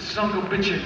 single bitching.